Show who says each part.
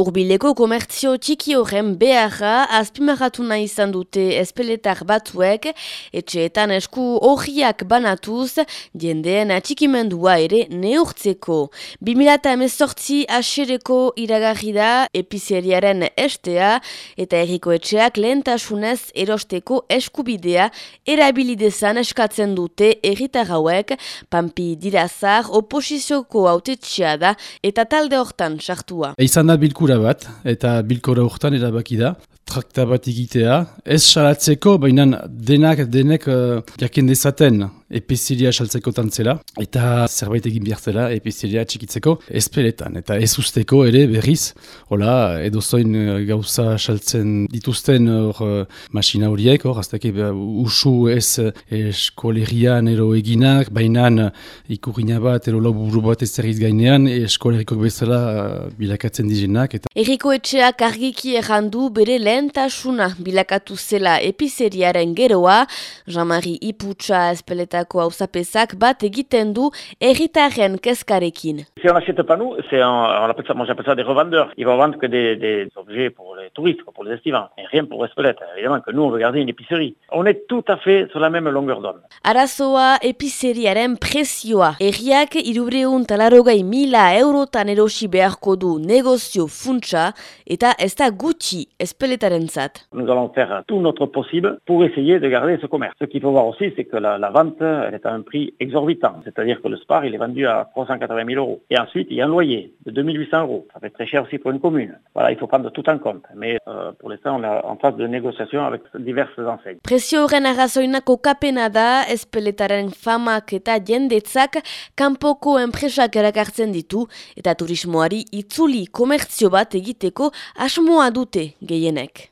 Speaker 1: Urbileko komertzio txiki horren beharra azpimarratu nahi izan dute espeletar batzuek, etxeetan esku horiak banatuz, jendeen atxikimendua ere neurtzeko. 2018 asereko iragarri da epizeriaren estea eta erriko etxeak lehentasunez erosteko eskubidea erabilidezan eskatzen dute erritar hauek, pampi dirazar oposizioko autetxea da eta talde hortan sartua.
Speaker 2: Eizan da bilkura bat, eta bilkora urtan erabaki da, trakta bat egitea, ez salatzeko, baina denak denek uh, jakin dezaten epizilia saltzeko tantzela, eta zerbait egin bihartzela epizilia txikitzeko espeletan, eta ez usteko ere berriz, hola, edo zoin uh, gauza saltzen dituzten hor uh, masina horiek, hor, azteke usu ez eskolerian ero eginak, baina ikurina bat, ero lau buru bat ez gainean, eskoleriko bezala bilakatzen dizenak. Eta...
Speaker 1: Eriko etxeak argiki errandu bere lehen lehentasuna bilakatu zela epizeriaren geroa, Jean-Marie Iputsa espeletako bat egiten du erritaren keskarekin.
Speaker 3: Si on n'achète pas nous, c'est on appelle ça, moi j'appelle ça des revendeurs. Ils vont vendre que des, des objets pour touristes, pour les estivants, et rien pour Espelette. Évidemment que nous on veut garder une épicerie. On est tout à fait sur la même longueur d'onde.
Speaker 1: Arazoa epizeriaren talarogei mila eurotan erosi beharko du negozio funtsa eta ez da gutxi espeletan
Speaker 3: Nous allons faire tout notre possible pour essayer de garder ce commerce. Ce qu'il faut voir aussi, c'est que la, la, vente elle est à un prix exorbitant. C'est-à-dire que le spar, il est vendu à 380 000 euros. Et ensuite, il y a un loyer de 2800 euros. Ça fait très cher aussi pour une commune. Voilà, il faut prendre tout en compte. Mais euh, pour l'instant, on est en phase de négociation avec diverses enseignes.
Speaker 1: Presio horren arrazoinako kapena da, espeletaren famak eta jendetzak kanpoko enpresak erakartzen ditu eta turismoari itzuli komertzio bat egiteko asmoa dute gehienek.